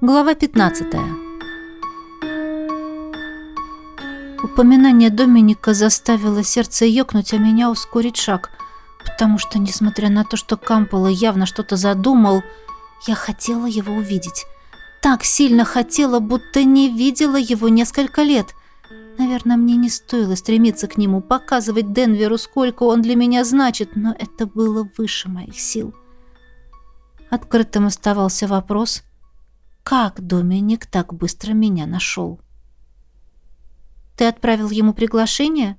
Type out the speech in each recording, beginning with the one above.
Глава 15. Упоминание Доминика заставило сердце ёкнуть, а меня ускорить шаг, потому что, несмотря на то, что Кампола явно что-то задумал, я хотела его увидеть. Так сильно хотела, будто не видела его несколько лет. Наверное, мне не стоило стремиться к нему, показывать Денверу, сколько он для меня значит, но это было выше моих сил. Открытым оставался вопрос, как Доминик так быстро меня нашел. «Ты отправил ему приглашение?»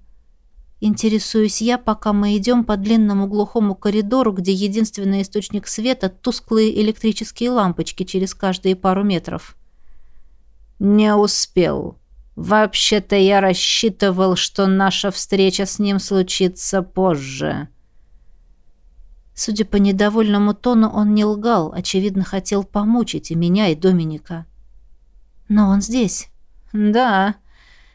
Интересуюсь я, пока мы идем по длинному глухому коридору, где единственный источник света — тусклые электрические лампочки через каждые пару метров. «Не успел. Вообще-то я рассчитывал, что наша встреча с ним случится позже». Судя по недовольному тону, он не лгал, очевидно, хотел помучить и меня, и Доминика. Но он здесь. Да,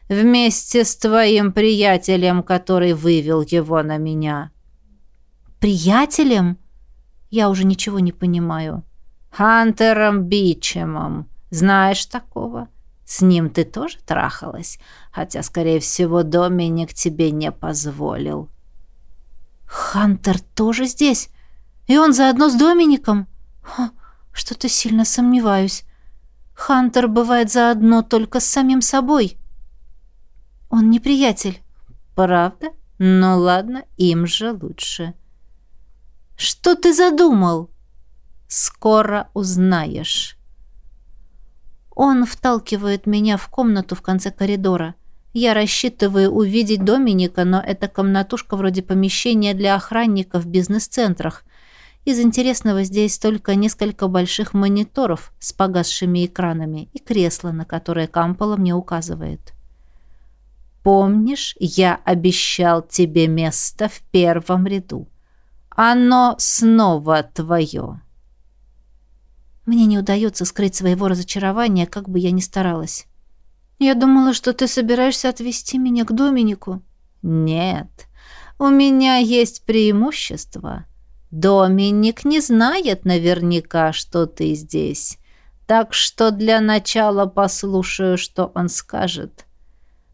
вместе с твоим приятелем, который вывел его на меня. Приятелем? Я уже ничего не понимаю. Хантером Бичемом. Знаешь такого? С ним ты тоже трахалась, хотя, скорее всего, Доминик тебе не позволил. Хантер тоже здесь? И он заодно с Домиником? Что-то сильно сомневаюсь. Хантер бывает заодно только с самим собой. Он не приятель. Правда? Ну ладно, им же лучше. Что ты задумал? Скоро узнаешь. Он вталкивает меня в комнату в конце коридора. Я рассчитываю увидеть Доминика, но это комнатушка вроде помещения для охранников в бизнес-центрах. Из интересного здесь только несколько больших мониторов с погасшими экранами и кресло, на которое Кампола мне указывает. «Помнишь, я обещал тебе место в первом ряду? Оно снова твое». Мне не удается скрыть своего разочарования, как бы я ни старалась. «Я думала, что ты собираешься отвезти меня к Доминику». «Нет, у меня есть преимущество». Доминик не знает наверняка, что ты здесь, так что для начала послушаю, что он скажет.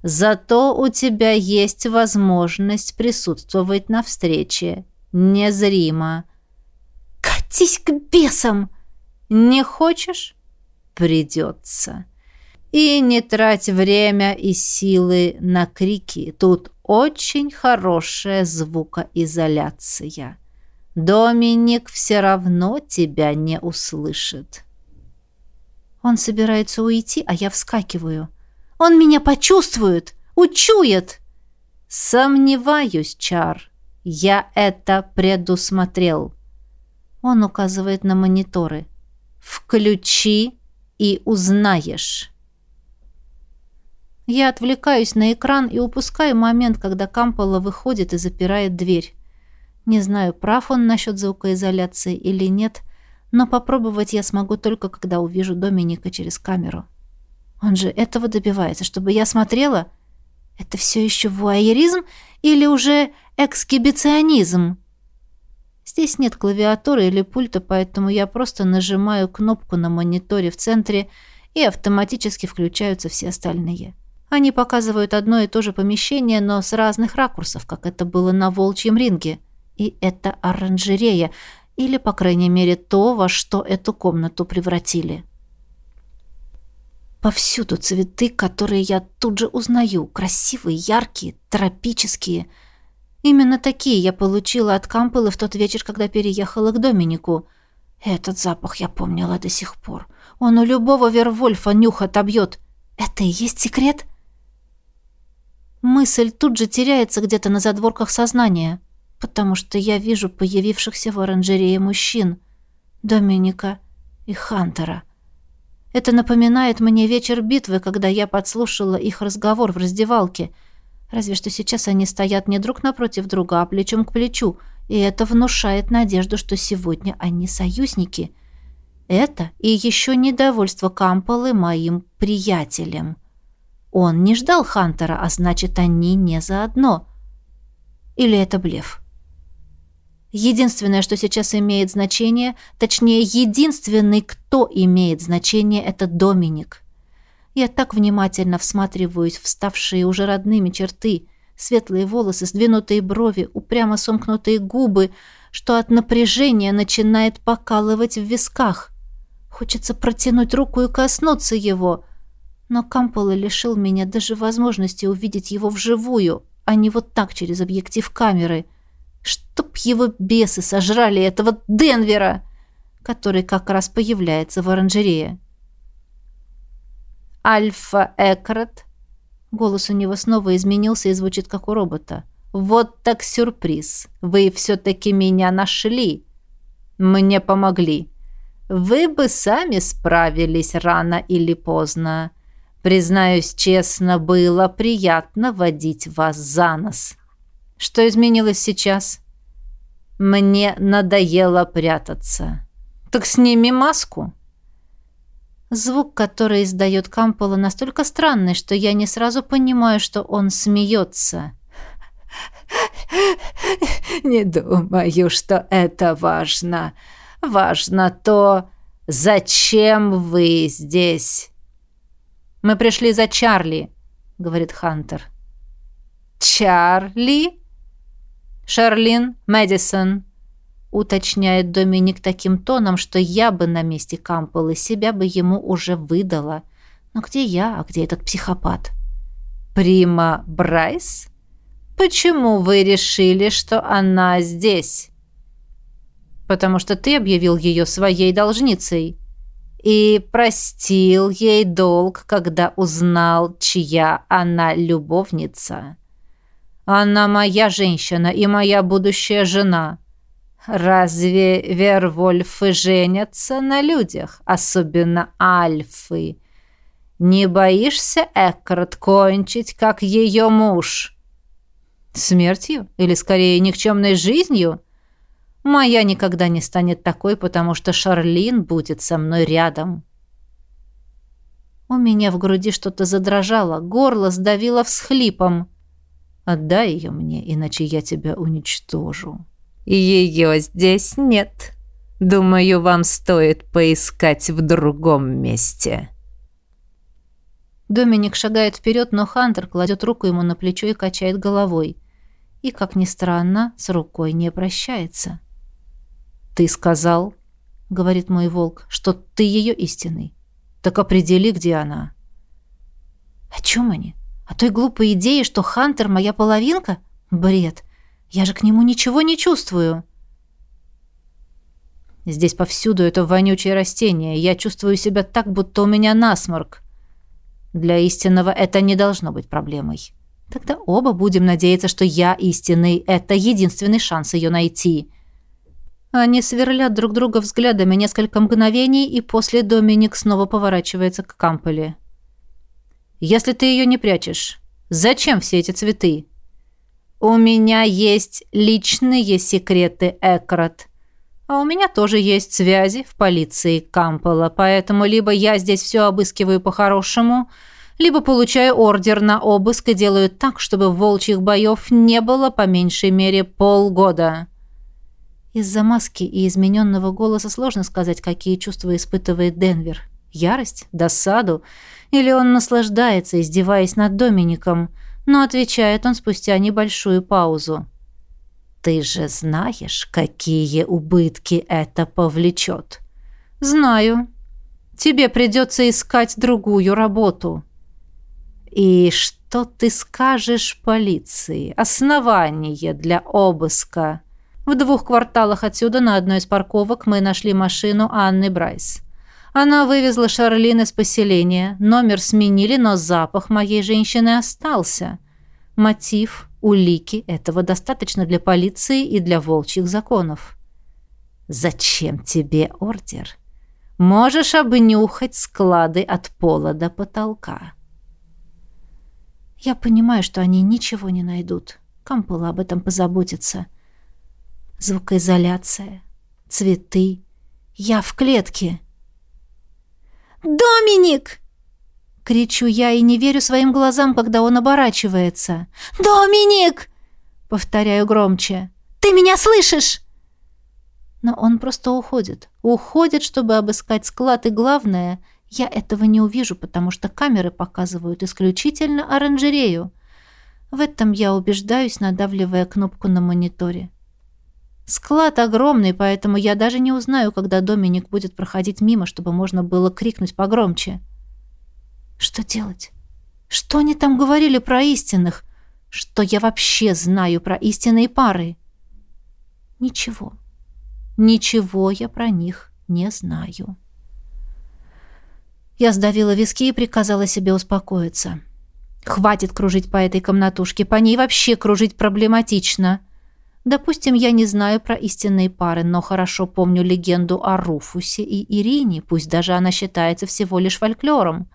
Зато у тебя есть возможность присутствовать на встрече. Незримо. «Катись к бесам!» «Не хочешь?» «Придется». И не трать время и силы на крики. Тут очень хорошая звукоизоляция. Доминик все равно тебя не услышит. Он собирается уйти, а я вскакиваю. Он меня почувствует, учует. Сомневаюсь, Чар. Я это предусмотрел. Он указывает на мониторы. Включи и узнаешь. Я отвлекаюсь на экран и упускаю момент, когда Кампола выходит и запирает дверь. Не знаю, прав он насчет звукоизоляции или нет, но попробовать я смогу только, когда увижу Доминика через камеру. Он же этого добивается, чтобы я смотрела. Это все еще вуайеризм или уже эксгибиционизм? Здесь нет клавиатуры или пульта, поэтому я просто нажимаю кнопку на мониторе в центре, и автоматически включаются все остальные. Они показывают одно и то же помещение, но с разных ракурсов, как это было на волчьем ринге – и это оранжерея, или, по крайней мере, то, во что эту комнату превратили. Повсюду цветы, которые я тут же узнаю. Красивые, яркие, тропические. Именно такие я получила от Кампелы в тот вечер, когда переехала к Доминику. Этот запах я помнила до сих пор. Он у любого Вервольфа нюх отобьет. Это и есть секрет? Мысль тут же теряется где-то на задворках сознания потому что я вижу появившихся в оранжерее мужчин, Доминика и Хантера. Это напоминает мне вечер битвы, когда я подслушала их разговор в раздевалке. Разве что сейчас они стоят не друг напротив друга, а плечом к плечу, и это внушает надежду, что сегодня они союзники. Это и еще недовольство Камполы моим приятелем. Он не ждал Хантера, а значит, они не заодно. Или это блеф? Единственное, что сейчас имеет значение, точнее, единственный, кто имеет значение, это Доминик. Я так внимательно всматриваюсь в ставшие уже родными черты, светлые волосы, сдвинутые брови, упрямо сомкнутые губы, что от напряжения начинает покалывать в висках. Хочется протянуть руку и коснуться его, но Кампола лишил меня даже возможности увидеть его вживую, а не вот так через объектив камеры. Чтоб его бесы сожрали этого Денвера, который как раз появляется в оранжерее. Альфа Экрат. Голос у него снова изменился и звучит как у робота. Вот так сюрприз. Вы все-таки меня нашли. Мне помогли. Вы бы сами справились рано или поздно. Признаюсь честно, было приятно водить вас за нос. Что изменилось сейчас? Мне надоело прятаться. Так сними маску. Звук, который издает Кампола, настолько странный, что я не сразу понимаю, что он смеется. «Не думаю, что это важно. Важно то, зачем вы здесь». «Мы пришли за Чарли», — говорит Хантер. «Чарли?» «Шарлин Мэдисон», уточняет Доминик таким тоном, что я бы на месте Кампелла себя бы ему уже выдала. Но где я, а где этот психопат? Прима Брайс? Почему вы решили, что она здесь? Потому что ты объявил ее своей должницей и простил ей долг, когда узнал, чья она любовница. Она моя женщина и моя будущая жена. Разве вервольфы женятся на людях, особенно альфы? Не боишься, Эккарт, кончить, как ее муж? Смертью? Или, скорее, никчемной жизнью? Моя никогда не станет такой, потому что Шарлин будет со мной рядом. У меня в груди что-то задрожало, горло сдавило всхлипом. Отдай ее мне, иначе я тебя уничтожу. Ее здесь нет. Думаю, вам стоит поискать в другом месте. Доминик шагает вперед, но Хантер кладет руку ему на плечо и качает головой. И, как ни странно, с рукой не прощается. «Ты сказал, — говорит мой волк, — что ты ее истинный. Так определи, где она». «О чем они? О той глупой идее, что Хантер — моя половинка? Бред. Я же к нему ничего не чувствую. Здесь повсюду это вонючее растение. Я чувствую себя так, будто у меня насморк. Для истинного это не должно быть проблемой. Тогда оба будем надеяться, что я истинный. Это единственный шанс ее найти. Они сверлят друг друга взглядами несколько мгновений, и после Доминик снова поворачивается к Камполе. «Если ты ее не прячешь, зачем все эти цветы?» «У меня есть личные секреты, Экрат. А у меня тоже есть связи в полиции Кампела, поэтому либо я здесь все обыскиваю по-хорошему, либо получаю ордер на обыск и делаю так, чтобы волчьих боев не было по меньшей мере полгода». Из-за маски и измененного голоса сложно сказать, какие чувства испытывает Денвер. Ярость? Досаду? Или он наслаждается, издеваясь над Домиником – но отвечает он спустя небольшую паузу. «Ты же знаешь, какие убытки это повлечет?» «Знаю. Тебе придется искать другую работу». «И что ты скажешь полиции? Основание для обыска?» В двух кварталах отсюда на одной из парковок мы нашли машину Анны Брайс. Она вывезла Шарлин из поселения. Номер сменили, но запах моей женщины остался. Мотив, улики – этого достаточно для полиции и для волчьих законов. «Зачем тебе ордер? Можешь обнюхать склады от пола до потолка». Я понимаю, что они ничего не найдут. Кампула об этом позаботится. Звукоизоляция, цветы. Я в клетке. «Доминик!» — кричу я и не верю своим глазам, когда он оборачивается. «Доминик!» — повторяю громче. «Ты меня слышишь?» Но он просто уходит. Уходит, чтобы обыскать склад, и главное, я этого не увижу, потому что камеры показывают исключительно оранжерею. В этом я убеждаюсь, надавливая кнопку на мониторе. Склад огромный, поэтому я даже не узнаю, когда Доминик будет проходить мимо, чтобы можно было крикнуть погромче. Что делать? Что они там говорили про истинных? Что я вообще знаю про истинные пары? Ничего. Ничего я про них не знаю. Я сдавила виски и приказала себе успокоиться. Хватит кружить по этой комнатушке, по ней вообще кружить проблематично. Допустим, я не знаю про истинные пары, но хорошо помню легенду о Руфусе и Ирине, пусть даже она считается всего лишь фольклором.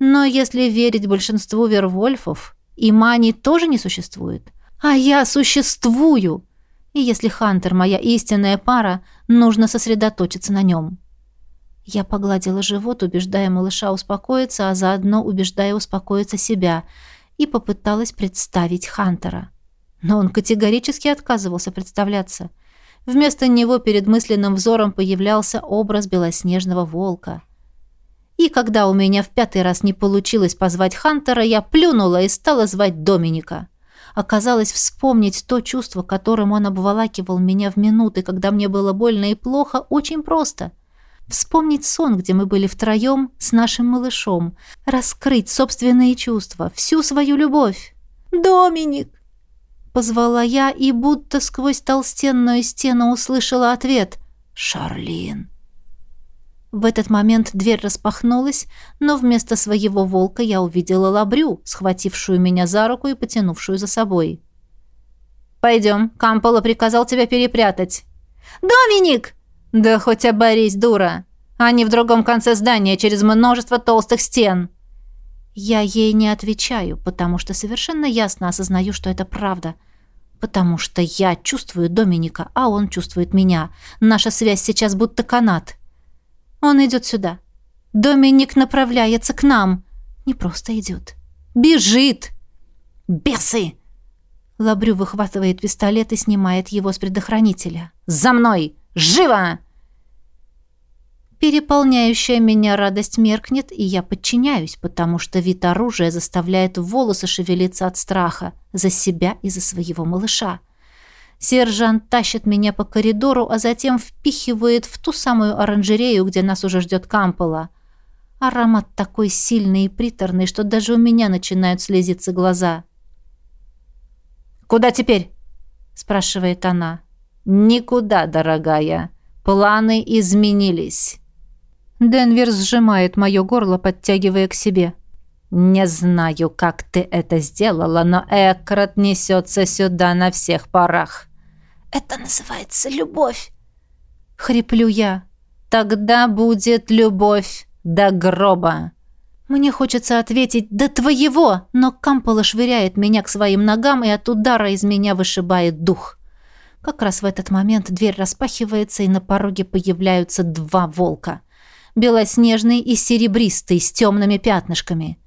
Но если верить большинству вервольфов, и Мани тоже не существует. А я существую. И если Хантер моя истинная пара, нужно сосредоточиться на нем. Я погладила живот, убеждая малыша успокоиться, а заодно убеждая успокоиться себя, и попыталась представить Хантера. Но он категорически отказывался представляться. Вместо него перед мысленным взором появлялся образ белоснежного волка. И когда у меня в пятый раз не получилось позвать Хантера, я плюнула и стала звать Доминика. Оказалось, вспомнить то чувство, которым он обволакивал меня в минуты, когда мне было больно и плохо, очень просто. Вспомнить сон, где мы были втроем с нашим малышом. Раскрыть собственные чувства, всю свою любовь. «Доминик!» Позвала я и будто сквозь толстенную стену услышала ответ. «Шарлин!» В этот момент дверь распахнулась, но вместо своего волка я увидела лабрю, схватившую меня за руку и потянувшую за собой. «Пойдем, Кампола приказал тебя перепрятать». «Доминик!» «Да хоть оборись, дура! Они в другом конце здания, через множество толстых стен!» Я ей не отвечаю, потому что совершенно ясно осознаю, что это правда. Потому что я чувствую Доминика, а он чувствует меня. Наша связь сейчас будто канат. Он идет сюда. Доминик направляется к нам. Не просто идет. Бежит. Бесы! Лабрю выхватывает пистолет и снимает его с предохранителя. «За мной! Живо!» Переполняющая меня радость меркнет, и я подчиняюсь, потому что вид оружия заставляет волосы шевелиться от страха за себя и за своего малыша. Сержант тащит меня по коридору, а затем впихивает в ту самую оранжерею, где нас уже ждет Кампола. Аромат такой сильный и приторный, что даже у меня начинают слезиться глаза. «Куда теперь?» – спрашивает она. «Никуда, дорогая. Планы изменились». Денвер сжимает мое горло, подтягивая к себе. «Не знаю, как ты это сделала, но Экрат несется сюда на всех парах. Это называется любовь. Хриплю я. Тогда будет любовь до гроба. Мне хочется ответить «до твоего», но Кампола швыряет меня к своим ногам и от удара из меня вышибает дух. Как раз в этот момент дверь распахивается, и на пороге появляются два волка. Белоснежный и серебристый, с темными пятнышками.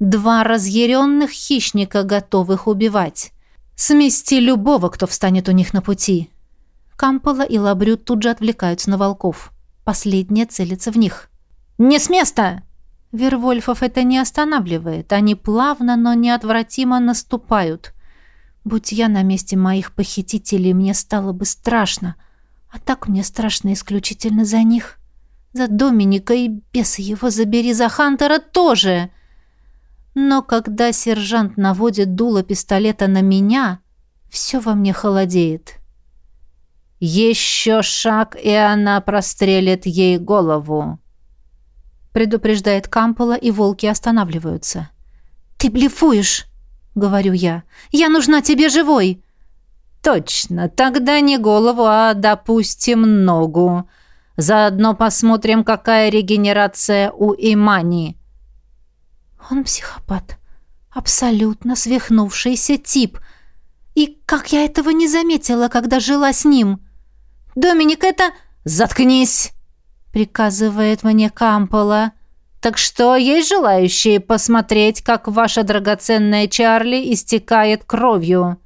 Два разъяренных хищника, готовых убивать. Смести любого, кто встанет у них на пути. Кампола и Лабрю тут же отвлекаются на волков. Последняя целится в них. «Не с места!» Вервольфов это не останавливает. Они плавно, но неотвратимо наступают. Будь я на месте моих похитителей, мне стало бы страшно. А так мне страшно исключительно за них. За Доминика и беса его забери, за Хантера тоже. Но когда сержант наводит дуло пистолета на меня, все во мне холодеет. «Еще шаг, и она прострелит ей голову», — предупреждает Кампола, и волки останавливаются. «Ты блефуешь», — говорю я. «Я нужна тебе живой». «Точно, тогда не голову, а, допустим, ногу. Заодно посмотрим, какая регенерация у Имани». Он психопат. Абсолютно свихнувшийся тип. И как я этого не заметила, когда жила с ним? «Доминик, это...» «Заткнись!» — приказывает мне Кампола. «Так что, есть желающие посмотреть, как ваша драгоценная Чарли истекает кровью?»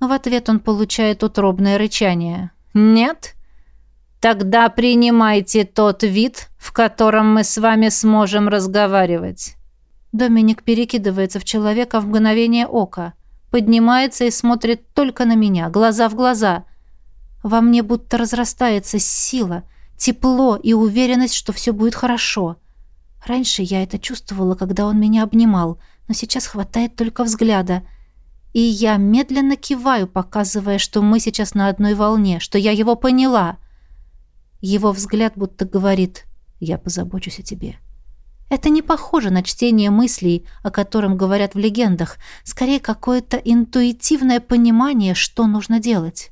В ответ он получает утробное рычание. «Нет?» Тогда принимайте тот вид, в котором мы с вами сможем разговаривать. Доминик перекидывается в человека в мгновение ока, поднимается и смотрит только на меня, глаза в глаза. Во мне будто разрастается сила, тепло и уверенность, что все будет хорошо. Раньше я это чувствовала, когда он меня обнимал, но сейчас хватает только взгляда. И я медленно киваю, показывая, что мы сейчас на одной волне, что я его поняла — его взгляд будто говорит «Я позабочусь о тебе». Это не похоже на чтение мыслей, о котором говорят в легендах, скорее какое-то интуитивное понимание, что нужно делать.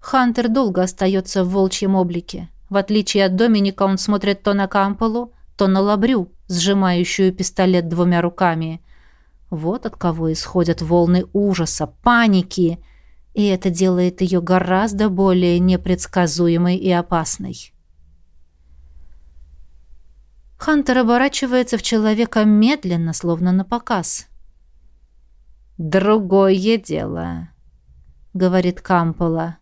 Хантер долго остается в волчьем облике. В отличие от Доминика, он смотрит то на Камполу, то на Лабрю, сжимающую пистолет двумя руками. Вот от кого исходят волны ужаса, паники — и это делает ее гораздо более непредсказуемой и опасной. Хантер оборачивается в человека медленно, словно на показ. «Другое дело», — говорит Кампола.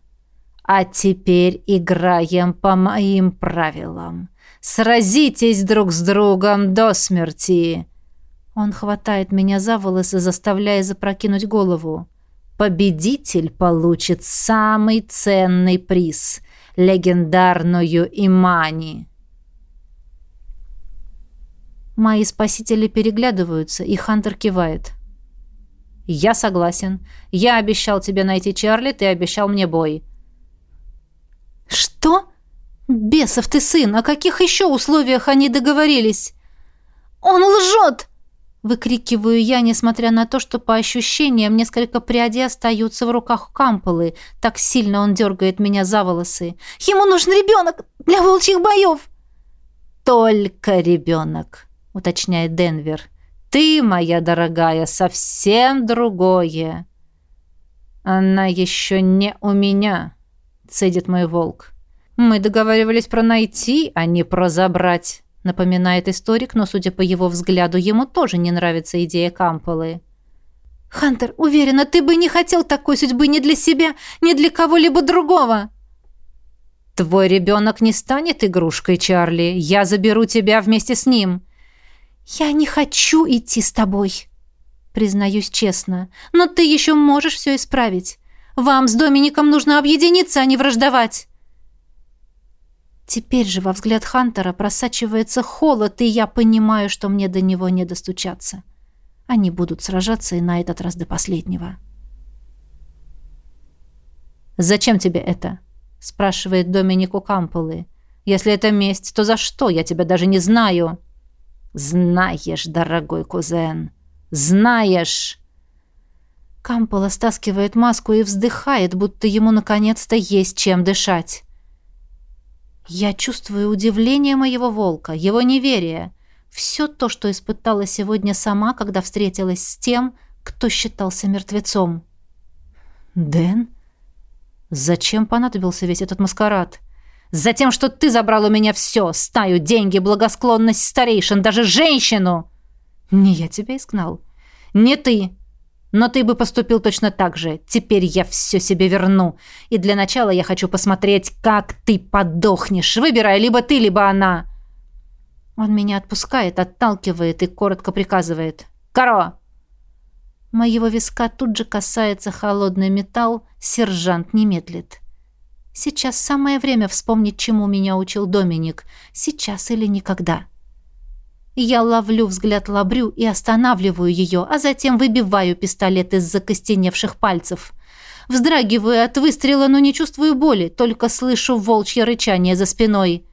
«А теперь играем по моим правилам. Сразитесь друг с другом до смерти». Он хватает меня за волосы, заставляя запрокинуть голову. Победитель получит самый ценный приз — легендарную имани. Мои спасители переглядываются, и Хантер кивает. «Я согласен. Я обещал тебе найти Чарли, ты обещал мне бой». «Что? Бесов ты сын! О каких еще условиях они договорились?» «Он лжет!» Выкрикиваю я, несмотря на то, что по ощущениям несколько прядей остаются в руках Камполы. Так сильно он дергает меня за волосы. «Ему нужен ребенок для волчьих боев!» «Только ребенок», — уточняет Денвер. «Ты, моя дорогая, совсем другое». «Она еще не у меня», — цедит мой волк. «Мы договаривались про найти, а не про забрать» напоминает историк, но, судя по его взгляду, ему тоже не нравится идея Камполы. «Хантер, уверена, ты бы не хотел такой судьбы ни для себя, ни для кого-либо другого!» «Твой ребенок не станет игрушкой, Чарли. Я заберу тебя вместе с ним». «Я не хочу идти с тобой», признаюсь честно. «Но ты еще можешь все исправить. Вам с Домиником нужно объединиться, а не враждовать». Теперь же во взгляд Хантера просачивается холод, и я понимаю, что мне до него не достучаться. Они будут сражаться и на этот раз до последнего. «Зачем тебе это?» — спрашивает Доминику Камполы. «Если это месть, то за что? Я тебя даже не знаю». «Знаешь, дорогой кузен, знаешь!» Кампола стаскивает маску и вздыхает, будто ему наконец-то есть чем дышать. Я чувствую удивление моего волка, его неверие. Все то, что испытала сегодня сама, когда встретилась с тем, кто считался мертвецом. «Дэн? Зачем понадобился весь этот маскарад?» «Затем, что ты забрал у меня все, стаю, деньги, благосклонность старейшин, даже женщину!» «Не я тебя изгнал». «Не ты. Но ты бы поступил точно так же. Теперь я все себе верну. И для начала я хочу посмотреть, как ты подохнешь. Выбирай, либо ты, либо она». Он меня отпускает, отталкивает и коротко приказывает. «Каро!» Моего виска тут же касается холодный металл, сержант не медлит. Сейчас самое время вспомнить, чему меня учил Доминик. Сейчас или никогда. Я ловлю взгляд Лабрю и останавливаю ее, а затем выбиваю пистолет из закостеневших пальцев. Вздрагиваю от выстрела, но не чувствую боли, только слышу волчье рычание за спиной.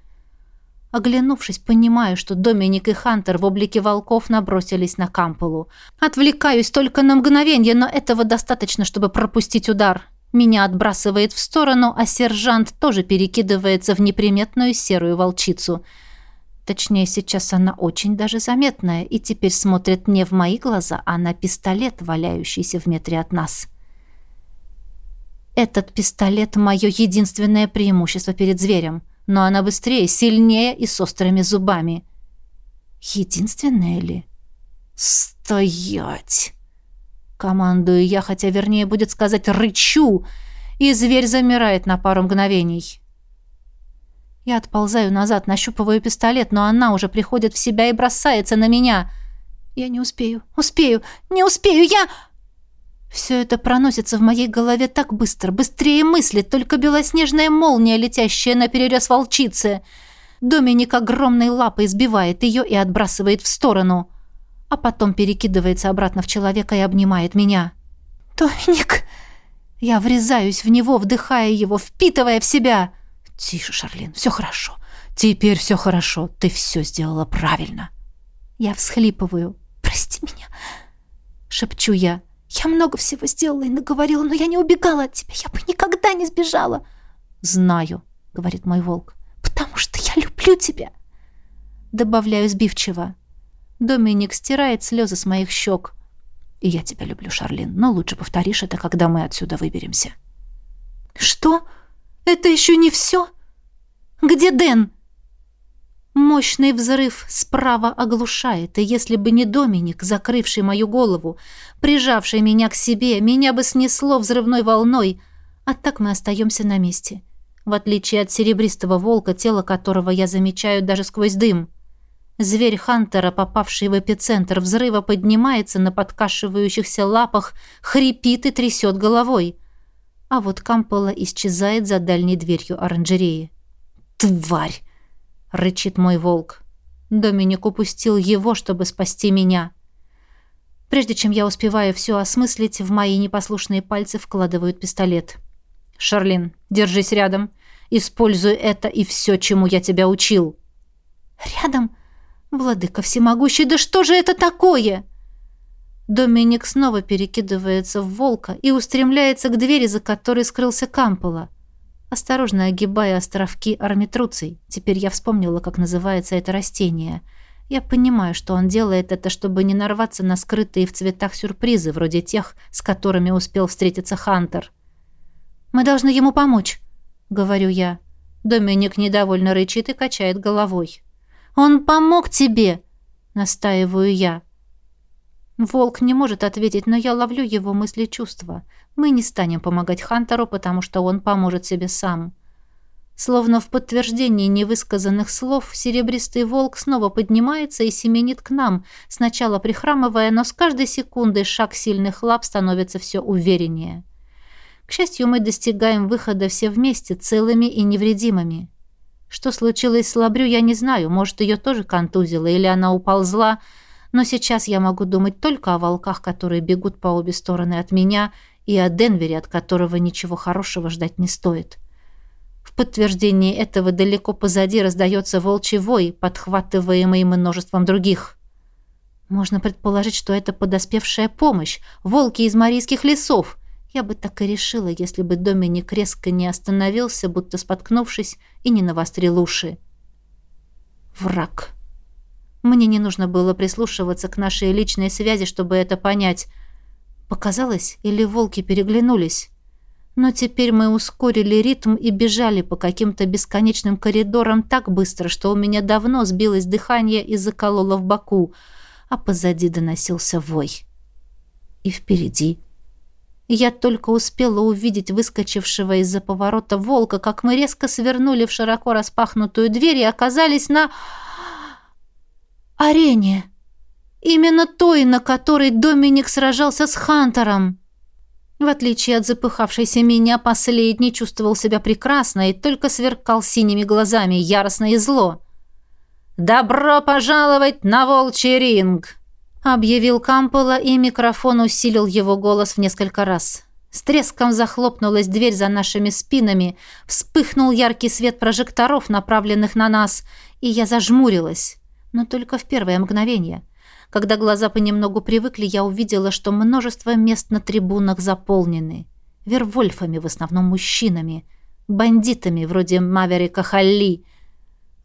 Оглянувшись, понимаю, что Доминик и Хантер в облике волков набросились на Камполу. Отвлекаюсь только на мгновение, но этого достаточно, чтобы пропустить удар. Меня отбрасывает в сторону, а сержант тоже перекидывается в неприметную серую волчицу — Точнее, сейчас она очень даже заметная и теперь смотрит не в мои глаза, а на пистолет, валяющийся в метре от нас. Этот пистолет — мое единственное преимущество перед зверем, но она быстрее, сильнее и с острыми зубами. Единственное ли? «Стоять!» Командую я, хотя вернее будет сказать «рычу», и зверь замирает на пару мгновений. Я отползаю назад, нащупываю пистолет, но она уже приходит в себя и бросается на меня. Я не успею, успею, не успею, я... Все это проносится в моей голове так быстро, быстрее мысли, только белоснежная молния, летящая на перерез волчицы. Доминик огромной лапой сбивает ее и отбрасывает в сторону, а потом перекидывается обратно в человека и обнимает меня. «Доминик!» Я врезаюсь в него, вдыхая его, впитывая в себя. «Тише, Шарлин, все хорошо. Теперь все хорошо. Ты все сделала правильно». Я всхлипываю. «Прости меня», — шепчу я. «Я много всего сделала и наговорила, но я не убегала от тебя. Я бы никогда не сбежала». «Знаю», — говорит мой волк, «потому что я люблю тебя». Добавляю сбивчиво. Доминик стирает слезы с моих щек. И я тебя люблю, Шарлин, но лучше повторишь это, когда мы отсюда выберемся. Что? Это еще не все? Где Дэн? Мощный взрыв справа оглушает, и если бы не Доминик, закрывший мою голову, прижавший меня к себе, меня бы снесло взрывной волной, а так мы остаемся на месте. В отличие от серебристого волка, тело которого я замечаю даже сквозь дым. Зверь Хантера, попавший в эпицентр взрыва, поднимается на подкашивающихся лапах, хрипит и трясет головой. А вот Кампола исчезает за дальней дверью оранжереи. «Тварь!» — рычит мой волк. Доминик упустил его, чтобы спасти меня. Прежде чем я успеваю все осмыслить, в мои непослушные пальцы вкладывают пистолет. «Шарлин, держись рядом. Используй это и все, чему я тебя учил». «Рядом?» «Владыка всемогущий, да что же это такое?» Доминик снова перекидывается в волка и устремляется к двери, за которой скрылся Кампола. Осторожно огибая островки армитруций. Теперь я вспомнила, как называется это растение. Я понимаю, что он делает это, чтобы не нарваться на скрытые в цветах сюрпризы, вроде тех, с которыми успел встретиться Хантер. «Мы должны ему помочь», — говорю я. Доминик недовольно рычит и качает головой. Он помог тебе!» — настаиваю я. Волк не может ответить, но я ловлю его мысли и чувства. Мы не станем помогать Хантеру, потому что он поможет себе сам. Словно в подтверждении невысказанных слов, серебристый волк снова поднимается и семенит к нам, сначала прихрамывая, но с каждой секундой шаг сильных лап становится все увереннее. К счастью, мы достигаем выхода все вместе, целыми и невредимыми. Что случилось с Лабрю, я не знаю. Может, ее тоже контузило, или она уползла. Но сейчас я могу думать только о волках, которые бегут по обе стороны от меня, и о Денвере, от которого ничего хорошего ждать не стоит. В подтверждении этого далеко позади раздается волчий вой, подхватываемый множеством других. Можно предположить, что это подоспевшая помощь, волки из марийских лесов — я бы так и решила, если бы Доминик резко не остановился, будто споткнувшись, и не навострил уши. Враг. Мне не нужно было прислушиваться к нашей личной связи, чтобы это понять. Показалось, или волки переглянулись? Но теперь мы ускорили ритм и бежали по каким-то бесконечным коридорам так быстро, что у меня давно сбилось дыхание и закололо в боку, а позади доносился вой. И впереди я только успела увидеть выскочившего из-за поворота волка, как мы резко свернули в широко распахнутую дверь и оказались на... арене. Именно той, на которой Доминик сражался с Хантером. В отличие от запыхавшейся меня, последний чувствовал себя прекрасно и только сверкал синими глазами, яростно и зло. «Добро пожаловать на волчий ринг!» объявил Кампола, и микрофон усилил его голос в несколько раз. С треском захлопнулась дверь за нашими спинами, вспыхнул яркий свет прожекторов, направленных на нас, и я зажмурилась. Но только в первое мгновение. Когда глаза понемногу привыкли, я увидела, что множество мест на трибунах заполнены. Вервольфами, в основном мужчинами. Бандитами, вроде Маверика Халли —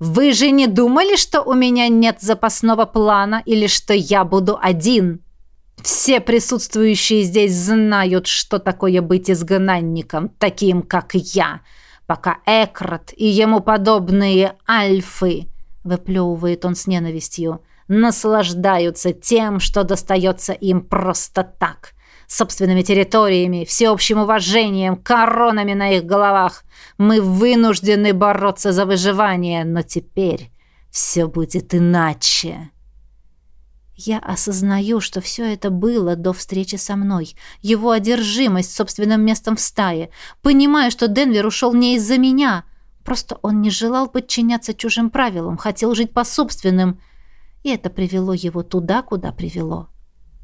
вы же не думали, что у меня нет запасного плана или что я буду один? Все присутствующие здесь знают, что такое быть изгнанником, таким, как я. Пока Экрат и ему подобные альфы, выплевывает он с ненавистью, наслаждаются тем, что достается им просто так, собственными территориями, всеобщим уважением, коронами на их головах. Мы вынуждены бороться за выживание, но теперь все будет иначе. Я осознаю, что все это было до встречи со мной. Его одержимость собственным местом в стае. Понимаю, что Денвер ушел не из-за меня. Просто он не желал подчиняться чужим правилам, хотел жить по собственным. И это привело его туда, куда привело.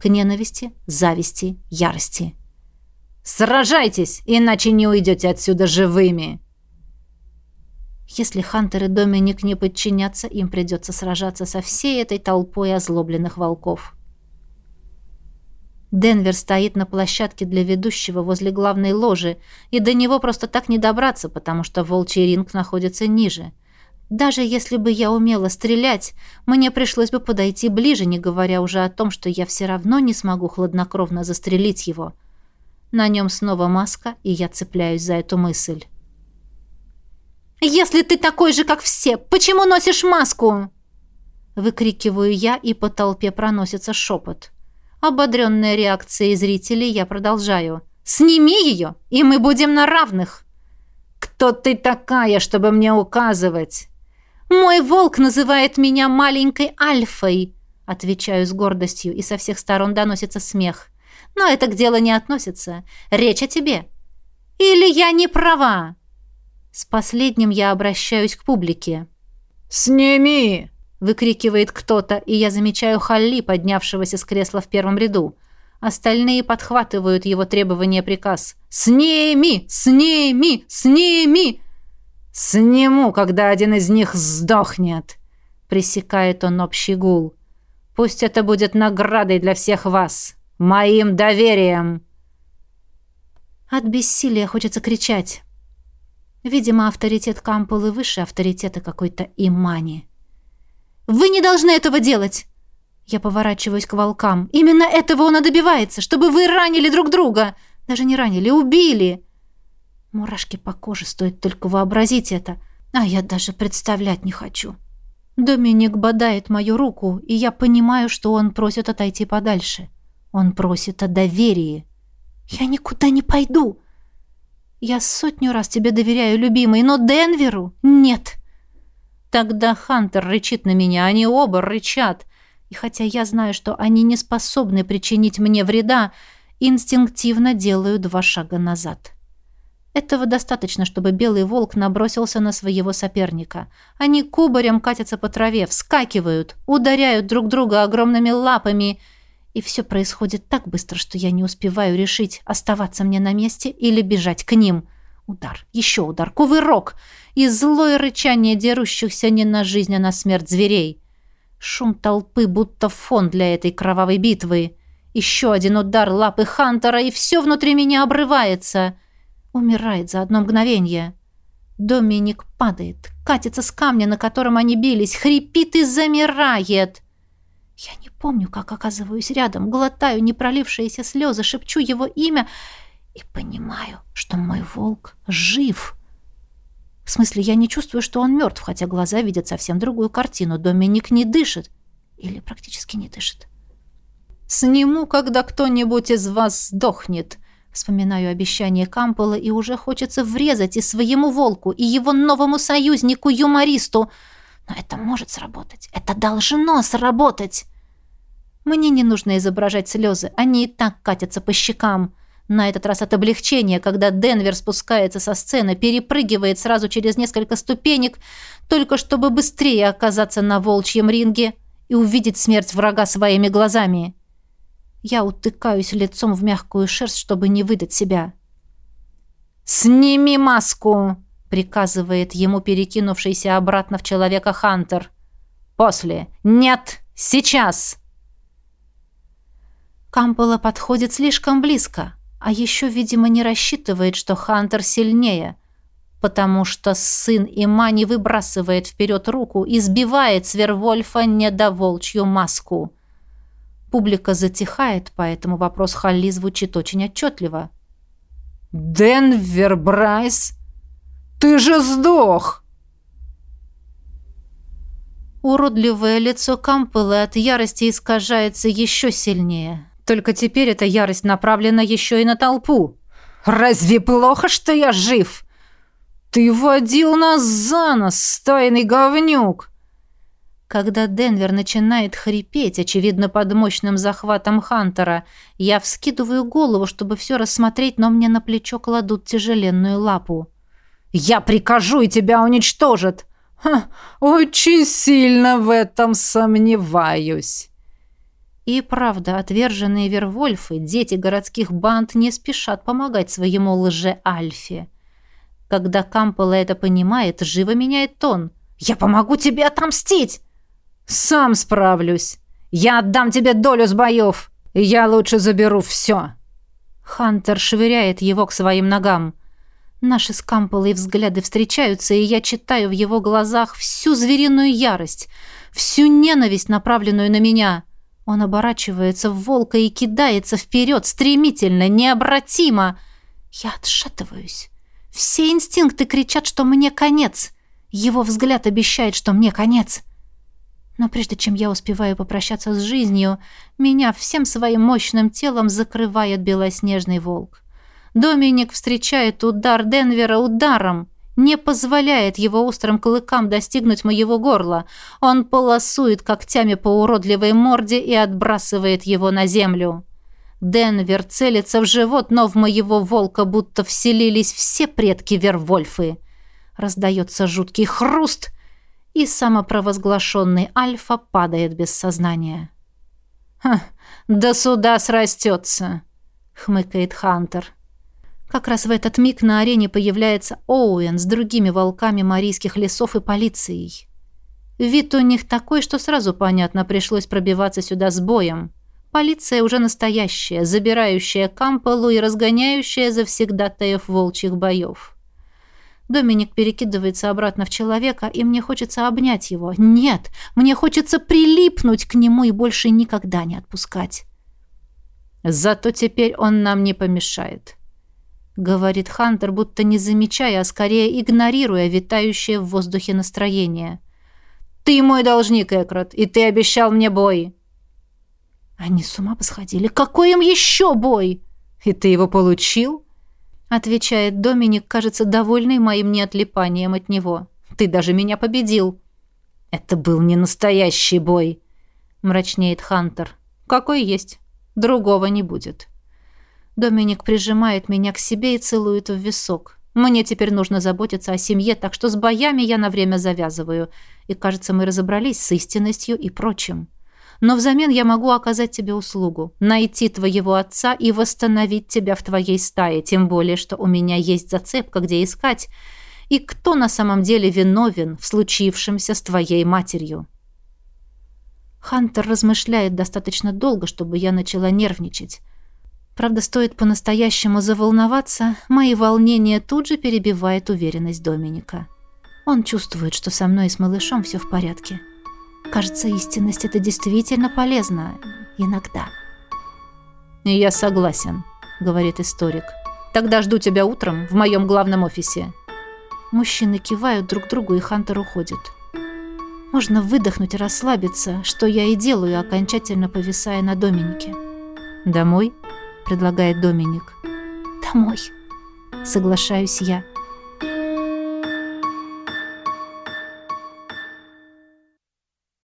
К ненависти, зависти, ярости. «Сражайтесь, иначе не уйдете отсюда живыми!» Если Хантер и Доминик не подчинятся, им придется сражаться со всей этой толпой озлобленных волков. Денвер стоит на площадке для ведущего возле главной ложи, и до него просто так не добраться, потому что волчий ринг находится ниже. Даже если бы я умела стрелять, мне пришлось бы подойти ближе, не говоря уже о том, что я все равно не смогу хладнокровно застрелить его. На нем снова маска, и я цепляюсь за эту мысль. «Если ты такой же, как все, почему носишь маску?» Выкрикиваю я, и по толпе проносится шепот. Ободренная реакцией зрителей, я продолжаю. «Сними ее, и мы будем на равных!» «Кто ты такая, чтобы мне указывать?» «Мой волк называет меня маленькой Альфой», отвечаю с гордостью, и со всех сторон доносится смех. «Но это к делу не относится. Речь о тебе. Или я не права?» С последним я обращаюсь к публике. «Сними!» — выкрикивает кто-то, и я замечаю Халли, поднявшегося с кресла в первом ряду. Остальные подхватывают его требование приказ. «Сними! Сними! Сними!» «Сниму, когда один из них сдохнет!» — пресекает он общий гул. «Пусть это будет наградой для всех вас! Моим доверием!» От бессилия хочется кричать. Видимо, авторитет Кампелы выше авторитета какой-то Имани. «Вы не должны этого делать!» Я поворачиваюсь к волкам. «Именно этого он и добивается, чтобы вы ранили друг друга! Даже не ранили, убили!» Мурашки по коже, стоит только вообразить это. А я даже представлять не хочу. Доминик бодает мою руку, и я понимаю, что он просит отойти подальше. Он просит о доверии. «Я никуда не пойду!» Я сотню раз тебе доверяю, любимый, но Денверу нет. Тогда Хантер рычит на меня, они оба рычат. И хотя я знаю, что они не способны причинить мне вреда, инстинктивно делаю два шага назад. Этого достаточно, чтобы белый волк набросился на своего соперника. Они кубарем катятся по траве, вскакивают, ударяют друг друга огромными лапами — и все происходит так быстро, что я не успеваю решить, оставаться мне на месте или бежать к ним. Удар, еще удар, кувырок и злое рычание дерущихся не на жизнь, а на смерть зверей. Шум толпы, будто фон для этой кровавой битвы. Еще один удар лапы Хантера, и все внутри меня обрывается. Умирает за одно мгновение. Доминик падает, катится с камня, на котором они бились, хрипит и замирает. Я не помню, как оказываюсь рядом, глотаю непролившиеся слезы, шепчу его имя и понимаю, что мой волк жив. В смысле, я не чувствую, что он мертв, хотя глаза видят совсем другую картину. Доминик не дышит. Или практически не дышит. «Сниму, когда кто-нибудь из вас сдохнет», Вспоминаю обещание Кампола, и уже хочется врезать и своему волку, и его новому союзнику-юмористу. Но это может сработать. Это должно сработать. Мне не нужно изображать слезы, они и так катятся по щекам. На этот раз от облегчения, когда Денвер спускается со сцены, перепрыгивает сразу через несколько ступенек, только чтобы быстрее оказаться на волчьем ринге и увидеть смерть врага своими глазами. Я утыкаюсь лицом в мягкую шерсть, чтобы не выдать себя. «Сними маску!» — приказывает ему перекинувшийся обратно в человека Хантер. «После. Нет, сейчас!» Кампола подходит слишком близко, а еще, видимо, не рассчитывает, что Хантер сильнее, потому что сын Имани выбрасывает вперед руку и сбивает Свервольфа недоволчью маску. Публика затихает, поэтому вопрос Халли звучит очень отчетливо. «Денвер Брайс, ты же сдох!» Уродливое лицо Кампелы от ярости искажается еще сильнее. Только теперь эта ярость направлена еще и на толпу. Разве плохо, что я жив? Ты водил нас за нос, стайный говнюк. Когда Денвер начинает хрипеть, очевидно, под мощным захватом Хантера, я вскидываю голову, чтобы все рассмотреть, но мне на плечо кладут тяжеленную лапу. «Я прикажу, и тебя уничтожат!» Ха, «Очень сильно в этом сомневаюсь!» И правда, отверженные Вервольфы, дети городских банд, не спешат помогать своему лже-Альфе. Когда Кампела это понимает, живо меняет тон. «Я помогу тебе отомстить!» «Сам справлюсь. Я отдам тебе долю с боев. Я лучше заберу все». Хантер швыряет его к своим ногам. Наши с Камполой взгляды встречаются, и я читаю в его глазах всю звериную ярость, всю ненависть, направленную на меня. Он оборачивается в волка и кидается вперед, стремительно, необратимо. Я отшатываюсь. Все инстинкты кричат, что мне конец. Его взгляд обещает, что мне конец. Но прежде чем я успеваю попрощаться с жизнью, меня всем своим мощным телом закрывает белоснежный волк. Доминик встречает удар Денвера ударом, не позволяет его острым клыкам достигнуть моего горла. Он полосует когтями по уродливой морде и отбрасывает его на землю. Денвер целится в живот, но в моего волка будто вселились все предки Вервольфы. Раздается жуткий хруст — и самопровозглашенный Альфа падает без сознания. «Ха, до суда срастется», — хмыкает Хантер. Как раз в этот миг на арене появляется Оуэн с другими волками марийских лесов и полицией. Вид у них такой, что сразу понятно, пришлось пробиваться сюда с боем. Полиция уже настоящая, забирающая Кампелу и разгоняющая завсегдатаев волчьих боев. Доминик перекидывается обратно в человека, и мне хочется обнять его. Нет, мне хочется прилипнуть к нему и больше никогда не отпускать. Зато теперь он нам не помешает, говорит Хантер, будто не замечая, а скорее игнорируя витающее в воздухе настроение. Ты мой должник, Экрат, и ты обещал мне бой. Они с ума посходили. Какой им еще бой? И ты его получил? Отвечает Доминик, кажется, довольный моим неотлипанием от него. Ты даже меня победил. Это был не настоящий бой, мрачнеет Хантер. Какой есть. Другого не будет. Доминик прижимает меня к себе и целует в висок. Мне теперь нужно заботиться о семье, так что с боями я на время завязываю. И, кажется, мы разобрались с истинностью и прочим но взамен я могу оказать тебе услугу, найти твоего отца и восстановить тебя в твоей стае, тем более, что у меня есть зацепка, где искать, и кто на самом деле виновен в случившемся с твоей матерью. Хантер размышляет достаточно долго, чтобы я начала нервничать. Правда, стоит по-настоящему заволноваться, мои волнения тут же перебивает уверенность Доминика. Он чувствует, что со мной и с малышом все в порядке. — Кажется, истинность — это действительно полезно. Иногда. «Я согласен», — говорит историк. «Тогда жду тебя утром в моем главном офисе». Мужчины кивают друг другу, и Хантер уходит. Можно выдохнуть и расслабиться, что я и делаю, окончательно повисая на Доминике. «Домой?» — предлагает Доминик. «Домой», — соглашаюсь я.